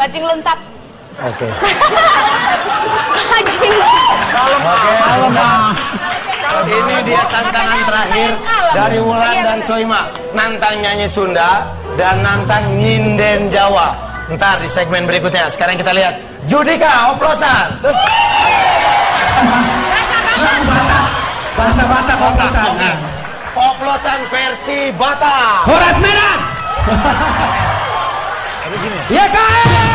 Bajing loncat. Oke. Bajing. Oke, Ini dia tantangan terakhir dari Wulan dan Soima. Nantang nyanyi Sunda dan nantang nyinden Jawa. Ntar di segmen berikutnya. Sekarang kita lihat Judika oplosan. Bahasa Batak oplosan. Nah. Oplosan versi Batak. Horas Medan. Ya kan?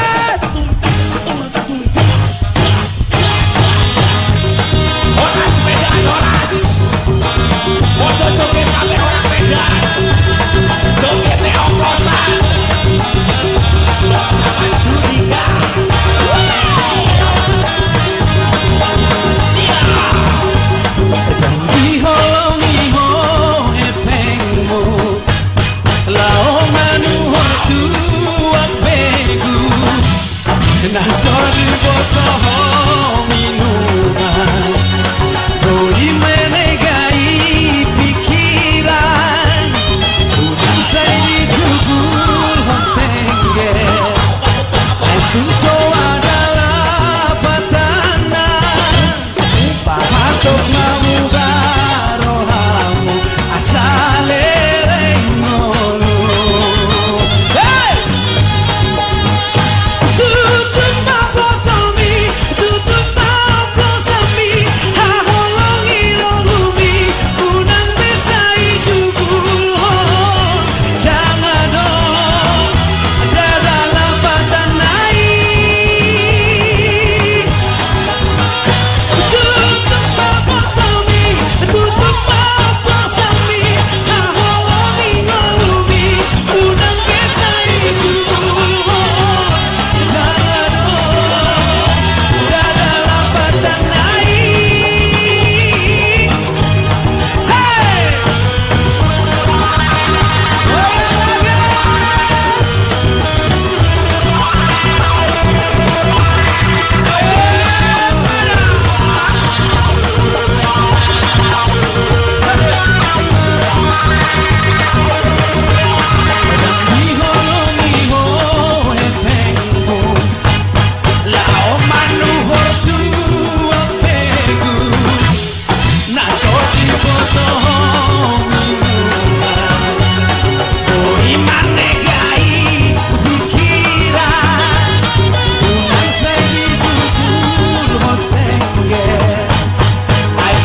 sobre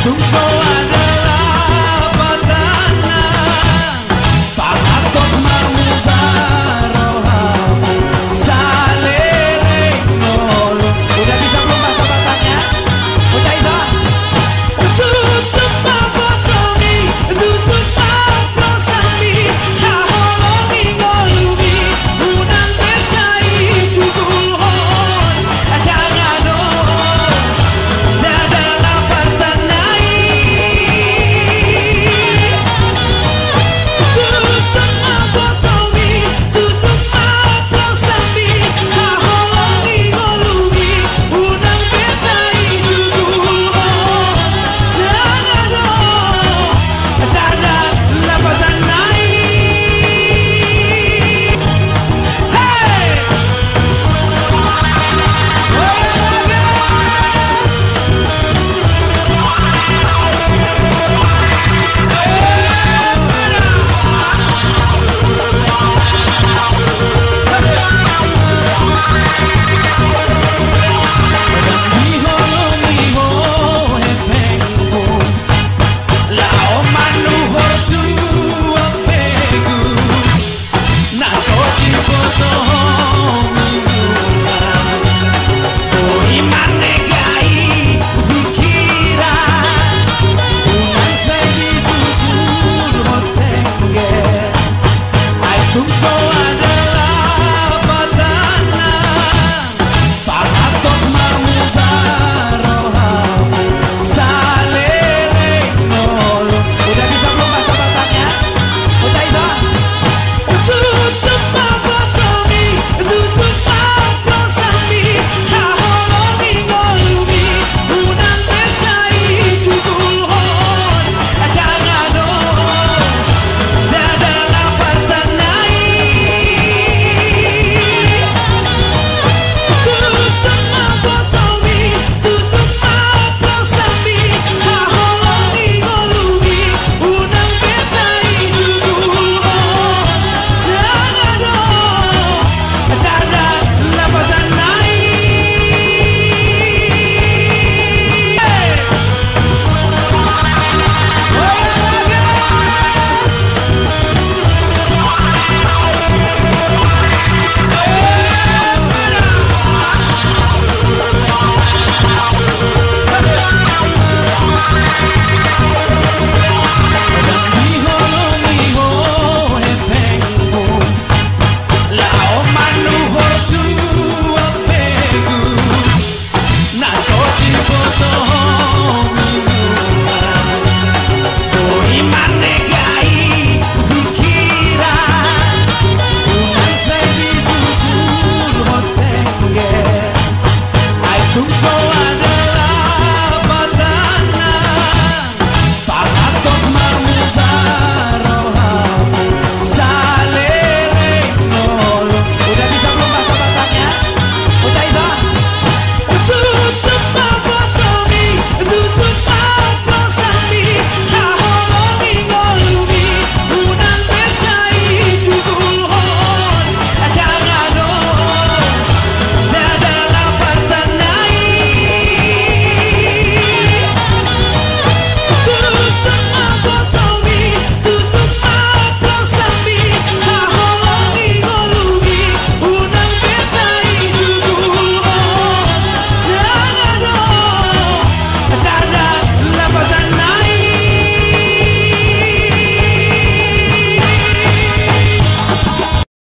I'm so I